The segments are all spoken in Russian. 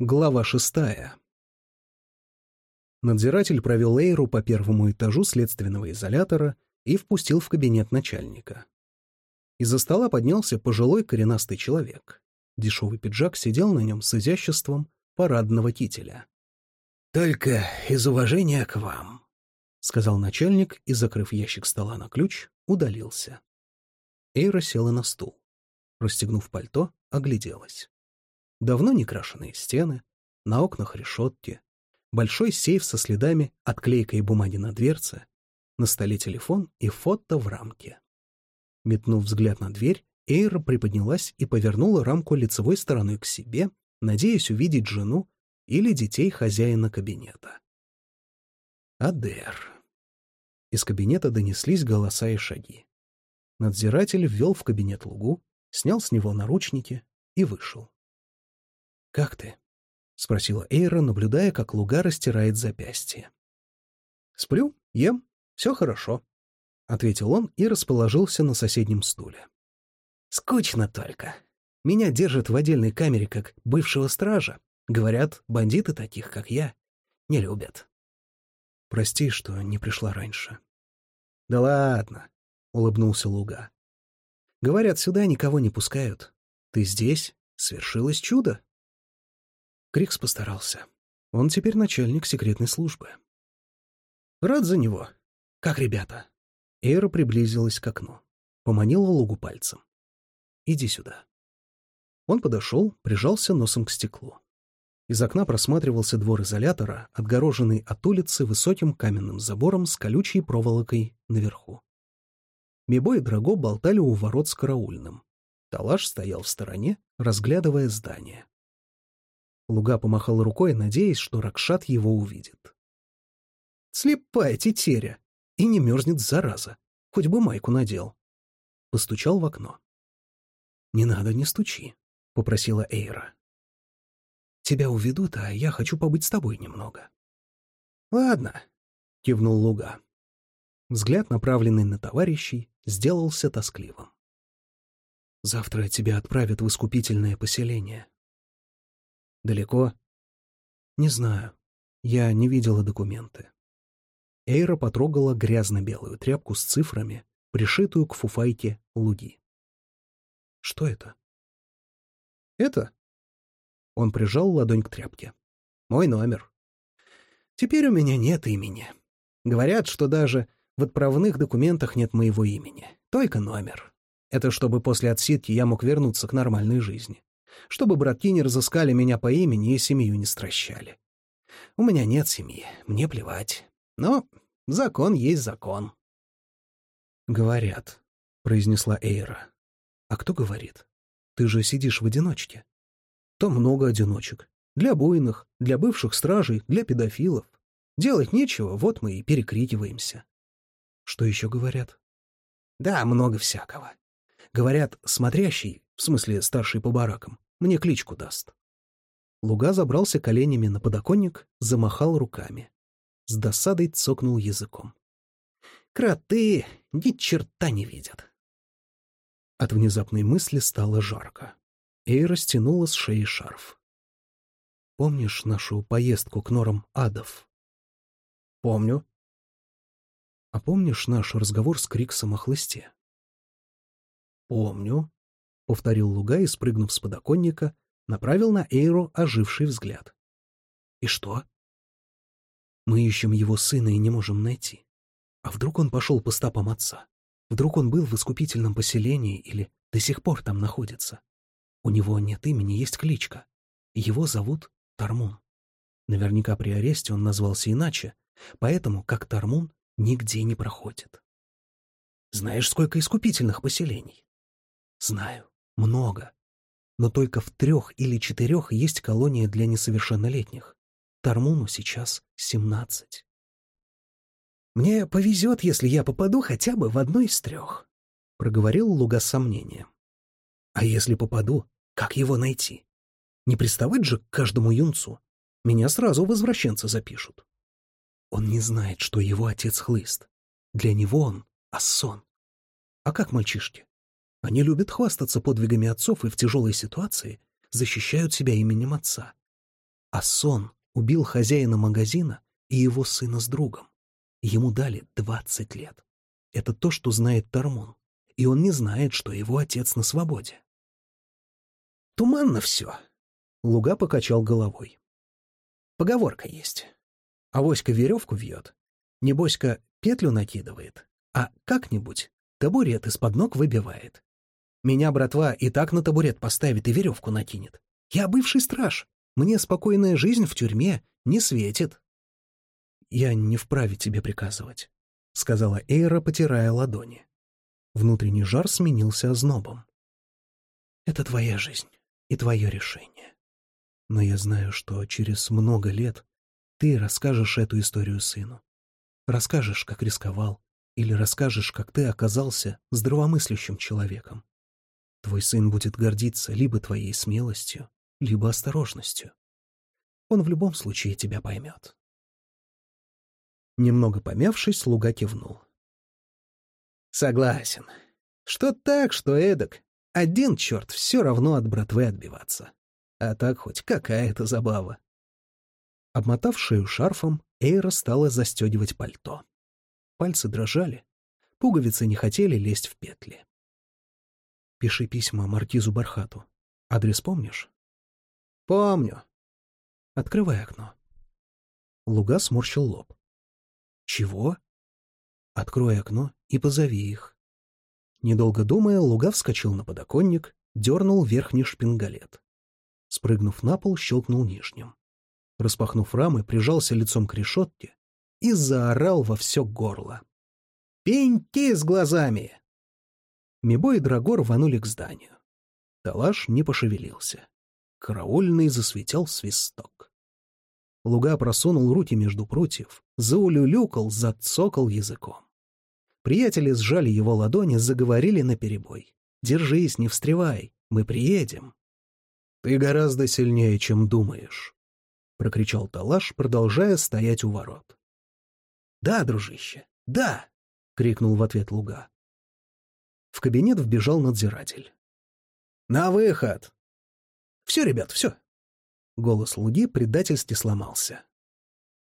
Глава шестая. Надзиратель провел Эйру по первому этажу следственного изолятора и впустил в кабинет начальника. Из-за стола поднялся пожилой коренастый человек. Дешевый пиджак сидел на нем с изяществом парадного кителя. «Только из уважения к вам», — сказал начальник и, закрыв ящик стола на ключ, удалился. Эйра села на стул. Расстегнув пальто, огляделась. Давно не крашеные стены, на окнах решетки, большой сейф со следами от клейкой бумаги на дверце, на столе телефон и фото в рамке. Метнув взгляд на дверь, Эйра приподнялась и повернула рамку лицевой стороной к себе, надеясь увидеть жену или детей хозяина кабинета. Адер. Из кабинета донеслись голоса и шаги. Надзиратель ввел в кабинет лугу, снял с него наручники и вышел. «Как ты?» — спросила Эйра, наблюдая, как Луга растирает запястье. «Сплю, ем, все хорошо», — ответил он и расположился на соседнем стуле. «Скучно только. Меня держат в отдельной камере как бывшего стража. Говорят, бандиты таких, как я, не любят». «Прости, что не пришла раньше». «Да ладно», — улыбнулся Луга. «Говорят, сюда никого не пускают. Ты здесь? Свершилось чудо?» Крикс постарался. Он теперь начальник секретной службы. Рад за него. Как ребята? Эра приблизилась к окну. Поманила Лугу пальцем. «Иди сюда». Он подошел, прижался носом к стеклу. Из окна просматривался двор изолятора, отгороженный от улицы высоким каменным забором с колючей проволокой наверху. Мибо и Драго болтали у ворот с караульным. Талаш стоял в стороне, разглядывая здание. Луга помахал рукой, надеясь, что Ракшат его увидит. Слепая тетеря! И не мерзнет, зараза. Хоть бы майку надел. Постучал в окно. «Не надо, не стучи», — попросила Эйра. «Тебя уведут, а я хочу побыть с тобой немного». «Ладно», — кивнул Луга. Взгляд, направленный на товарищей, сделался тоскливым. «Завтра тебя отправят в искупительное поселение», Далеко? Не знаю. Я не видела документы. Эйра потрогала грязно-белую тряпку с цифрами, пришитую к фуфайке луги. Что это? Это? Он прижал ладонь к тряпке. Мой номер. Теперь у меня нет имени. Говорят, что даже в отправных документах нет моего имени. Только номер. Это чтобы после отсидки я мог вернуться к нормальной жизни чтобы братки не разыскали меня по имени и семью не стращали. У меня нет семьи, мне плевать. Но закон есть закон. «Говорят», — произнесла Эйра. «А кто говорит? Ты же сидишь в одиночке». «То много одиночек. Для буйных, для бывших стражей, для педофилов. Делать нечего, вот мы и перекрикиваемся». «Что еще говорят?» «Да, много всякого. Говорят, смотрящий, в смысле старший по баракам, мне кличку даст. Луга забрался коленями на подоконник, замахал руками. С досадой цокнул языком. Кроты ни черта не видят. От внезапной мысли стало жарко. и растянула с шеи шарф. «Помнишь нашу поездку к норам адов?» «Помню». «А помнишь наш разговор с Криксом о хлысте?» «Помню», — повторил Луга и, спрыгнув с подоконника, направил на Эйро оживший взгляд. «И что?» «Мы ищем его сына и не можем найти. А вдруг он пошел по стопам отца? Вдруг он был в искупительном поселении или до сих пор там находится? У него нет имени, есть кличка. Его зовут Тармун. Наверняка при аресте он назвался иначе, поэтому, как Тармун, нигде не проходит. Знаешь, сколько искупительных поселений? Знаю. Много. Но только в трех или четырех есть колония для несовершеннолетних. Тармуну сейчас семнадцать. «Мне повезет, если я попаду хотя бы в одну из трех», — проговорил Луга с сомнением. «А если попаду, как его найти? Не приставать же к каждому юнцу. Меня сразу возвращенцы запишут». Он не знает, что его отец хлыст. Для него он — ассон. А как мальчишки? Они любят хвастаться подвигами отцов и в тяжелой ситуации защищают себя именем отца. А сон убил хозяина магазина и его сына с другом. Ему дали двадцать лет. Это то, что знает Тормон. И он не знает, что его отец на свободе. Туманно все. Луга покачал головой. Поговорка есть. Авоська веревку вьет, небоська петлю накидывает, а как-нибудь табурет из-под ног выбивает. Меня, братва, и так на табурет поставит и веревку накинет. Я бывший страж. Мне спокойная жизнь в тюрьме не светит. Я не вправе тебе приказывать, — сказала Эйра, потирая ладони. Внутренний жар сменился ознобом. Это твоя жизнь и твое решение. Но я знаю, что через много лет ты расскажешь эту историю сыну. Расскажешь, как рисковал, или расскажешь, как ты оказался здравомыслящим человеком. Твой сын будет гордиться либо твоей смелостью, либо осторожностью. Он в любом случае тебя поймет. Немного помявшись, слуга кивнул. Согласен. Что так, что эдак. Один черт все равно от братвы отбиваться. А так хоть какая-то забава. Обмотав шею шарфом, Эйра стала застегивать пальто. Пальцы дрожали, пуговицы не хотели лезть в петли. «Пиши письма маркизу Бархату. Адрес помнишь?» «Помню». «Открывай окно». Луга сморщил лоб. «Чего?» «Открой окно и позови их». Недолго думая, Луга вскочил на подоконник, дернул верхний шпингалет. Спрыгнув на пол, щелкнул нижним. Распахнув рамы, прижался лицом к решетке и заорал во все горло. «Пеньки с глазами!» Мибо и Драго рванули к зданию. Талаш не пошевелился. Караульный засветел свисток. Луга просунул руки между прутьев, заулюлюкал, зацокал языком. Приятели сжали его ладони, заговорили наперебой. «Держись, не встревай, мы приедем». «Ты гораздо сильнее, чем думаешь», — прокричал Талаш, продолжая стоять у ворот. «Да, дружище, да!» — крикнул в ответ Луга. В кабинет вбежал надзиратель. «На выход!» «Все, ребят, все!» Голос Луги предательски сломался.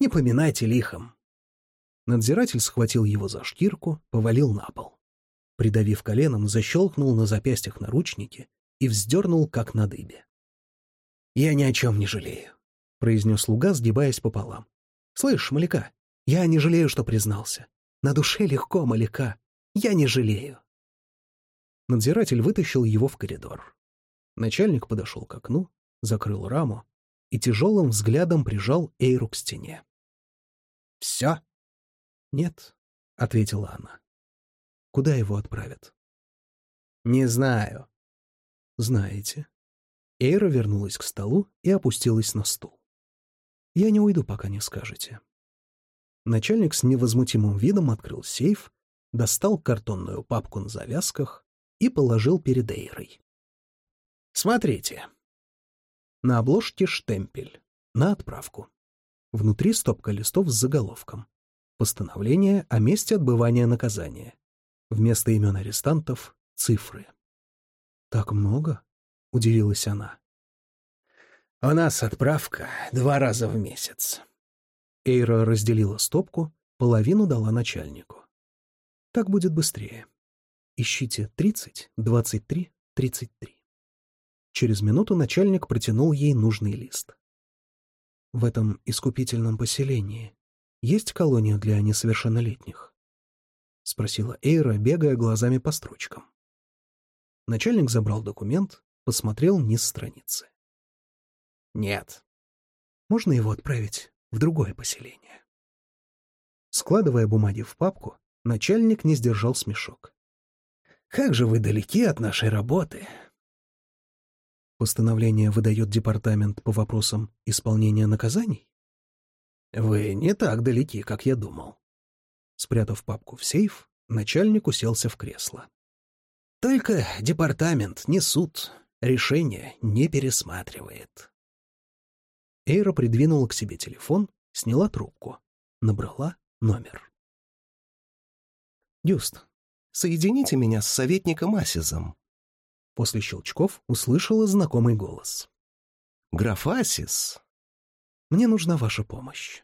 «Не поминайте лихом!» Надзиратель схватил его за шкирку, повалил на пол. Придавив коленом, защелкнул на запястьях наручники и вздернул, как на дыбе. «Я ни о чем не жалею», — произнес слуга, сгибаясь пополам. «Слышь, Маляка, я не жалею, что признался. На душе легко, Маляка. Я не жалею». Надзиратель вытащил его в коридор. Начальник подошел к окну, закрыл раму и тяжелым взглядом прижал Эйру к стене. «Все?» «Нет», — ответила она. «Куда его отправят?» «Не знаю». «Знаете». Эйра вернулась к столу и опустилась на стул. «Я не уйду, пока не скажете». Начальник с невозмутимым видом открыл сейф, достал картонную папку на завязках и положил перед Эйрой. «Смотрите». На обложке штемпель. На отправку. Внутри стопка листов с заголовком. Постановление о месте отбывания наказания. Вместо имен арестантов — цифры. «Так много?» — удивилась она. «У нас отправка два раза в месяц». Эйра разделила стопку, половину дала начальнику. «Так будет быстрее. Ищите 30, 23, 33». Через минуту начальник протянул ей нужный лист. В этом искупительном поселении есть колония для несовершеннолетних?» — спросила Эйра, бегая глазами по строчкам. Начальник забрал документ, посмотрел низ страницы. «Нет. Можно его отправить в другое поселение?» Складывая бумаги в папку, начальник не сдержал смешок. «Как же вы далеки от нашей работы!» Постановление выдает департамент по вопросам исполнения наказаний? «Вы не так далеки, как я думал». Спрятав папку в сейф, начальник уселся в кресло. «Только департамент, не суд, решение не пересматривает». Эйра придвинула к себе телефон, сняла трубку, набрала номер. «Дюст, соедините меня с советником Асизом». После щелчков услышала знакомый голос. «Граф Асис, Мне нужна ваша помощь.